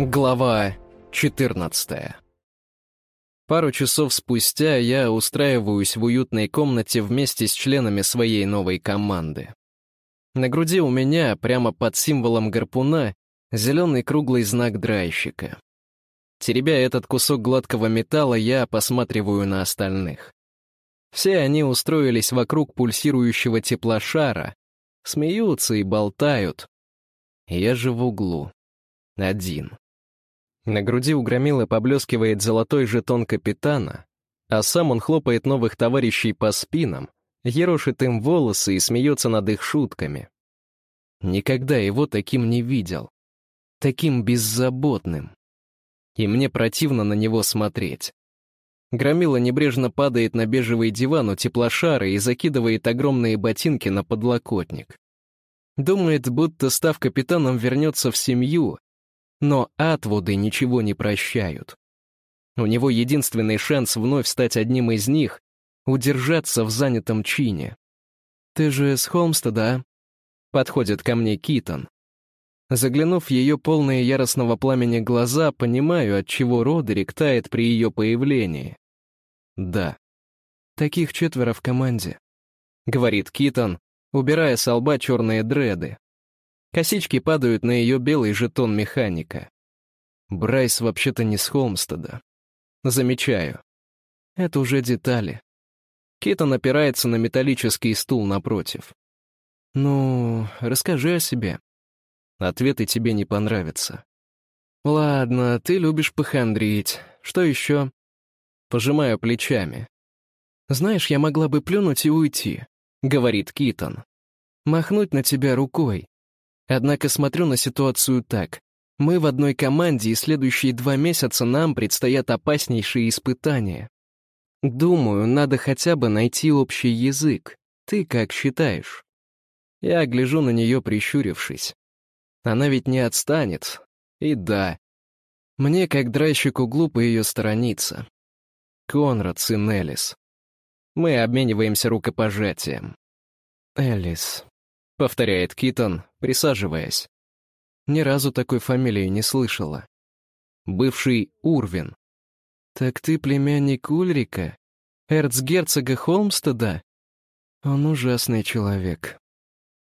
Глава 14 Пару часов спустя я устраиваюсь в уютной комнате вместе с членами своей новой команды. На груди у меня, прямо под символом гарпуна, зеленый круглый знак драйщика. Теребя этот кусок гладкого металла, я посматриваю на остальных. Все они устроились вокруг пульсирующего теплошара, смеются и болтают. Я же в углу. Один. На груди у громилы поблескивает золотой жетон капитана, а сам он хлопает новых товарищей по спинам, ерошит им волосы и смеется над их шутками. Никогда его таким не видел. Таким беззаботным. И мне противно на него смотреть. Громила небрежно падает на бежевый диван у теплошара и закидывает огромные ботинки на подлокотник. Думает, будто, став капитаном, вернется в семью, но Атвуды ничего не прощают. У него единственный шанс вновь стать одним из них — удержаться в занятом чине. «Ты же с Холмстеда, Подходит ко мне Китон. Заглянув в ее полные яростного пламени глаза, понимаю, от чего Родерик тает при ее появлении. Да. Таких четверо в команде. Говорит Китон, убирая с лба черные дреды. Косички падают на ее белый жетон механика. Брайс вообще-то не с Холмстеда. Замечаю. Это уже детали. Китон опирается на металлический стул напротив. «Ну, расскажи о себе», Ответы тебе не понравятся. Ладно, ты любишь похандрить. Что еще? Пожимаю плечами. Знаешь, я могла бы плюнуть и уйти, говорит Китон. Махнуть на тебя рукой. Однако смотрю на ситуацию так. Мы в одной команде, и следующие два месяца нам предстоят опаснейшие испытания. Думаю, надо хотя бы найти общий язык. Ты как считаешь? Я гляжу на нее, прищурившись. Она ведь не отстанет. И да, мне, как драйщику, глупо ее сторониться. Конрад, сын Элис. Мы обмениваемся рукопожатием. «Элис», — повторяет Китон, присаживаясь. Ни разу такой фамилии не слышала. Бывший Урвин. «Так ты племянник Ульрика? Эрцгерцога Холмстеда?» Он ужасный человек.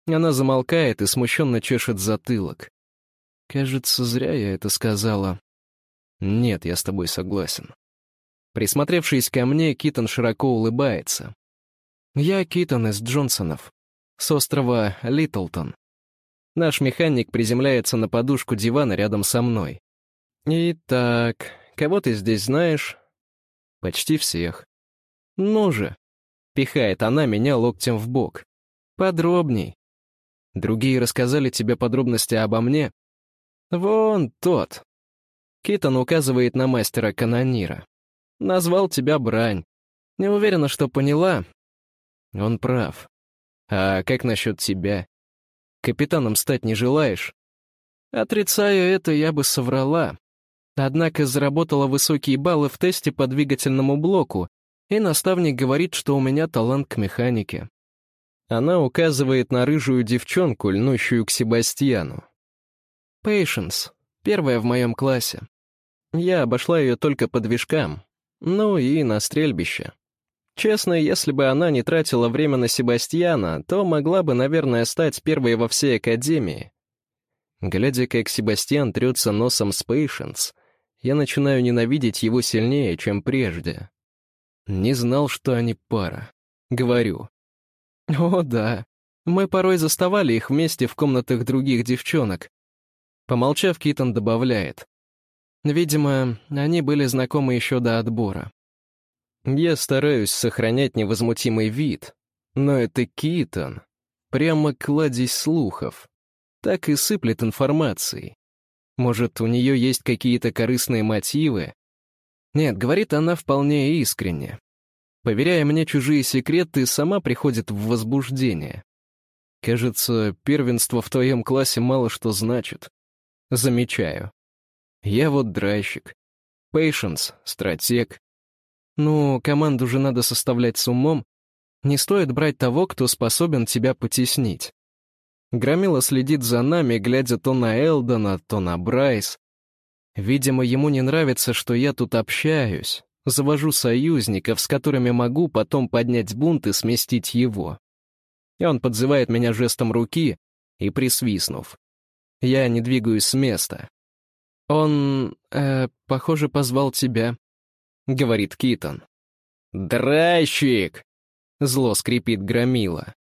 Она замолкает и смущенно чешет затылок. Кажется, зря я это сказала. Нет, я с тобой согласен. Присмотревшись ко мне, Китон широко улыбается. Я Китон из Джонсонов, с острова Литлтон. Наш механик приземляется на подушку дивана рядом со мной. Итак, кого ты здесь знаешь? Почти всех. Ну же. Пихает она меня локтем в бок. Подробней. Другие рассказали тебе подробности обо мне? Вон тот. Китон указывает на мастера канонира. Назвал тебя Брань. Не уверена, что поняла. Он прав. А как насчет тебя? Капитаном стать не желаешь? Отрицаю это, я бы соврала. Однако заработала высокие баллы в тесте по двигательному блоку, и наставник говорит, что у меня талант к механике. Она указывает на рыжую девчонку, льнущую к Себастьяну. Пейшенс, первая в моем классе. Я обошла ее только по движкам, ну и на стрельбище. Честно, если бы она не тратила время на Себастьяна, то могла бы, наверное, стать первой во всей Академии. Глядя, как Себастьян трется носом с Пейшенс, я начинаю ненавидеть его сильнее, чем прежде. Не знал, что они пара. Говорю. О, да. Мы порой заставали их вместе в комнатах других девчонок. Помолчав, Китон добавляет. Видимо, они были знакомы еще до отбора. Я стараюсь сохранять невозмутимый вид, но это Китон. Прямо кладезь слухов. Так и сыплет информацией. Может, у нее есть какие-то корыстные мотивы? Нет, говорит она вполне искренне. Поверяя мне чужие секреты, сама приходит в возбуждение. Кажется, первенство в твоем классе мало что значит. Замечаю. Я вот драйщик. Пейшенс — стратег. Ну, команду же надо составлять с умом. Не стоит брать того, кто способен тебя потеснить. Громила следит за нами, глядя то на Элдона, то на Брайс. Видимо, ему не нравится, что я тут общаюсь, завожу союзников, с которыми могу потом поднять бунт и сместить его. И он подзывает меня жестом руки и присвистнув. Я не двигаюсь с места. «Он, э, похоже, позвал тебя», — говорит Китон. «Дращик!» — зло скрипит громила.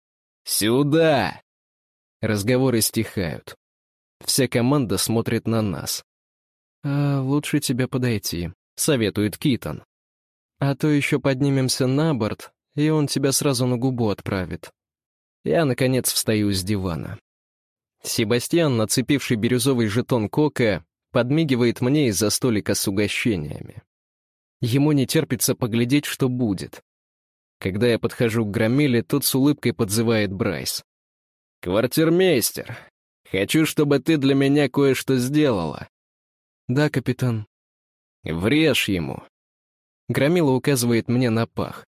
«Сюда!» Разговоры стихают. Вся команда смотрит на нас. «А лучше тебе подойти», — советует Китон. «А то еще поднимемся на борт, и он тебя сразу на губу отправит». Я, наконец, встаю с дивана. Себастьян, нацепивший бирюзовый жетон Кока, подмигивает мне из-за столика с угощениями. Ему не терпится поглядеть, что будет. Когда я подхожу к Громиле, тот с улыбкой подзывает Брайс. «Квартирмейстер, хочу, чтобы ты для меня кое-что сделала». «Да, капитан». «Врежь ему». Громила указывает мне на пах.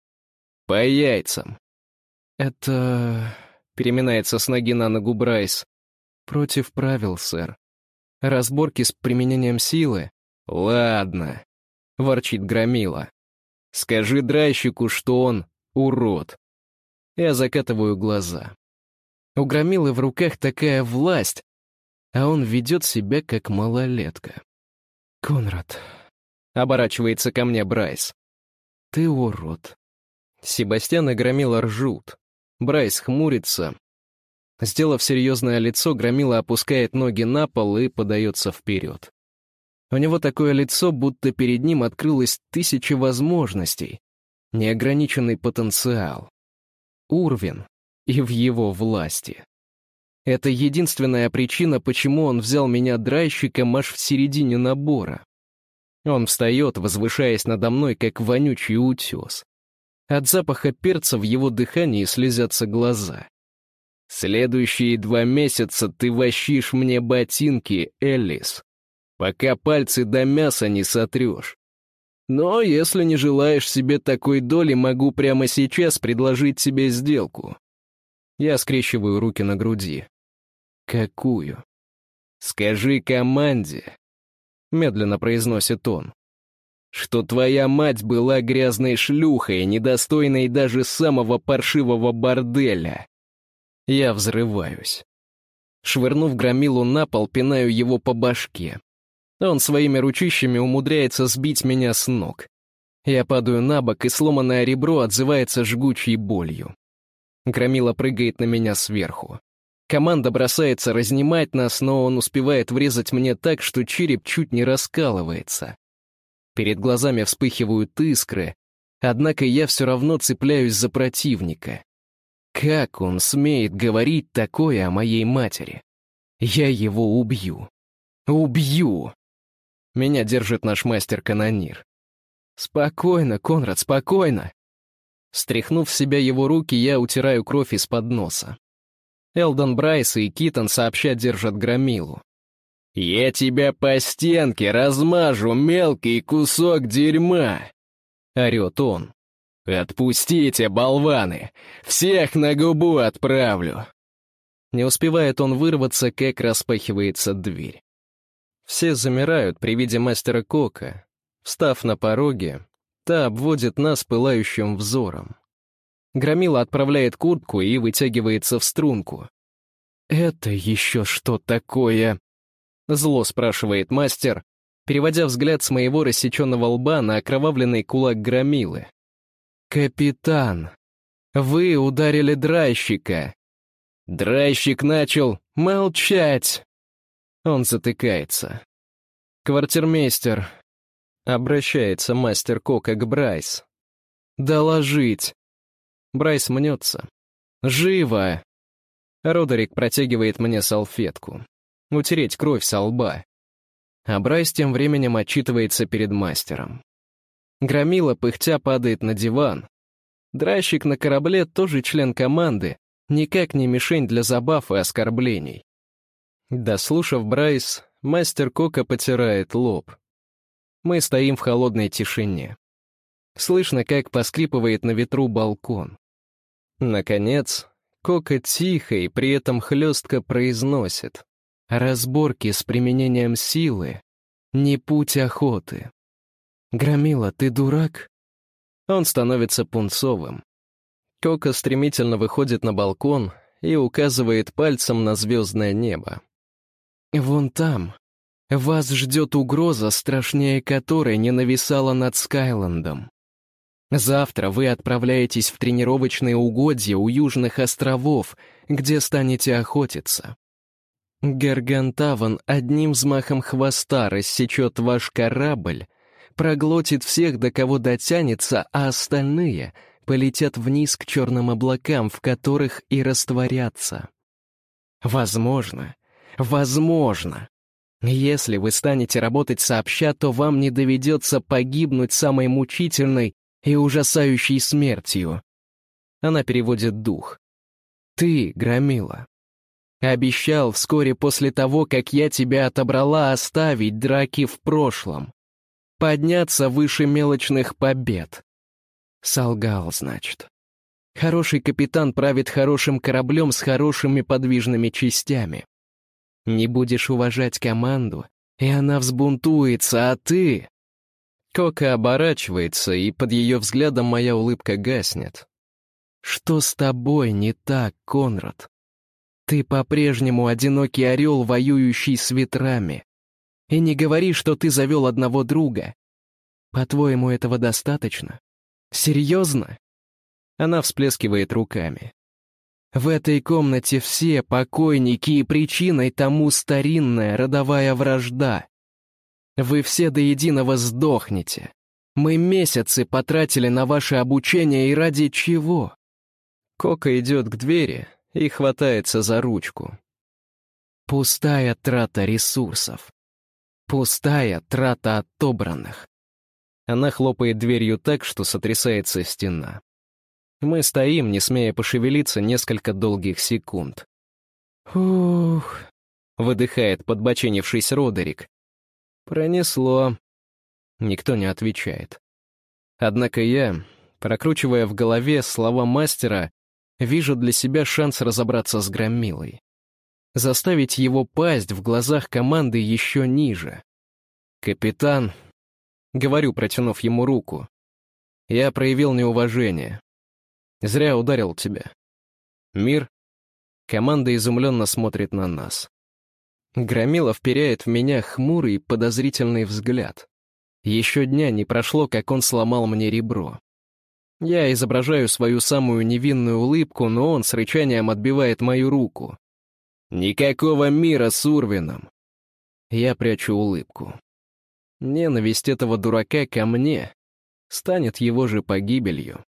«По яйцам». «Это...» — переминается с ноги на ногу Брайс. «Против правил, сэр. Разборки с применением силы?» «Ладно», — ворчит Громила. «Скажи драйщику, что он урод». Я закатываю глаза. У Громилы в руках такая власть, а он ведет себя как малолетка. «Конрад», — оборачивается ко мне Брайс, — «ты урод». Себастьян и Громила ржут. Брайс хмурится. Сделав серьезное лицо, Громила опускает ноги на пол и подается вперед. У него такое лицо, будто перед ним открылось тысячи возможностей, неограниченный потенциал. Урвин и в его власти. Это единственная причина, почему он взял меня драйщиком аж в середине набора. Он встает, возвышаясь надо мной, как вонючий утес. От запаха перца в его дыхании слезятся глаза. «Следующие два месяца ты вощишь мне ботинки, Эллис, пока пальцы до мяса не сотрешь. Но если не желаешь себе такой доли, могу прямо сейчас предложить тебе сделку». Я скрещиваю руки на груди. «Какую?» «Скажи команде», — медленно произносит он что твоя мать была грязной шлюхой, недостойной даже самого паршивого борделя. Я взрываюсь. Швырнув громилу на пол, пинаю его по башке. Он своими ручищами умудряется сбить меня с ног. Я падаю на бок, и сломанное ребро отзывается жгучей болью. Громила прыгает на меня сверху. Команда бросается разнимать нас, но он успевает врезать мне так, что череп чуть не раскалывается. Перед глазами вспыхивают искры, однако я все равно цепляюсь за противника. Как он смеет говорить такое о моей матери? Я его убью. Убью! Меня держит наш мастер-канонир. Спокойно, Конрад, спокойно. Стряхнув с себя его руки, я утираю кровь из-под носа. Элдон Брайс и Китон сообща держат громилу. «Я тебя по стенке размажу, мелкий кусок дерьма!» — орёт он. «Отпустите, болваны! Всех на губу отправлю!» Не успевает он вырваться, как распахивается дверь. Все замирают при виде мастера Кока. Встав на пороге, та обводит нас пылающим взором. Громила отправляет куртку и вытягивается в струнку. «Это еще что такое?» Зло спрашивает мастер, переводя взгляд с моего рассеченного лба на окровавленный кулак громилы. «Капитан, вы ударили драйщика!» Драйщик начал молчать. Он затыкается. «Квартирмейстер», — обращается мастер Кока к Брайс. «Доложить». Брайс мнется. «Живо!» Родерик протягивает мне салфетку утереть кровь со лба. А Брайс тем временем отчитывается перед мастером. Громила пыхтя падает на диван. Драильщик на корабле тоже член команды, никак не мишень для забав и оскорблений. Дослушав Брайс, мастер Кока потирает лоб. Мы стоим в холодной тишине. Слышно, как поскрипывает на ветру балкон. Наконец, Кока тихо и при этом хлестко произносит. Разборки с применением силы не путь охоты. Громила, ты дурак? Он становится пунцовым. Кока стремительно выходит на балкон и указывает пальцем на звездное небо. «Вон там. Вас ждет угроза, страшнее которой не нависала над Скайландом. Завтра вы отправляетесь в тренировочные угодья у Южных островов, где станете охотиться. Гаргантаван одним взмахом хвоста рассечет ваш корабль, проглотит всех, до кого дотянется, а остальные полетят вниз к черным облакам, в которых и растворятся. Возможно, возможно. Если вы станете работать сообща, то вам не доведется погибнуть самой мучительной и ужасающей смертью. Она переводит дух. Ты, Громила, обещал вскоре после того, как я тебя отобрала, оставить драки в прошлом. Подняться выше мелочных побед. Солгал, значит. Хороший капитан правит хорошим кораблем с хорошими подвижными частями. Не будешь уважать команду, и она взбунтуется, а ты... Кока оборачивается, и под ее взглядом моя улыбка гаснет. Что с тобой не так, Конрад? Ты по-прежнему одинокий орел, воюющий с ветрами. И не говори, что ты завел одного друга. По-твоему, этого достаточно? Серьезно?» Она всплескивает руками. «В этой комнате все покойники и причиной тому старинная родовая вражда. Вы все до единого сдохнете. Мы месяцы потратили на ваше обучение и ради чего?» Кока идет к двери и хватается за ручку. Пустая трата ресурсов. Пустая трата отобранных. Она хлопает дверью так, что сотрясается стена. Мы стоим, не смея пошевелиться, несколько долгих секунд. «Ух», — выдыхает подбоченившись Родерик. «Пронесло». Никто не отвечает. Однако я, прокручивая в голове слова мастера, вижу для себя шанс разобраться с Громилой. Заставить его пасть в глазах команды еще ниже. Капитан Говорю, протянув ему руку. Я проявил неуважение. Зря ударил тебя. Мир? Команда изумленно смотрит на нас. Громила вперяет в меня хмурый подозрительный взгляд. Еще дня не прошло, как он сломал мне ребро. Я изображаю свою самую невинную улыбку, но он с рычанием отбивает мою руку. «Никакого мира с Урвином!» Я прячу улыбку. Ненависть этого дурака ко мне станет его же погибелью.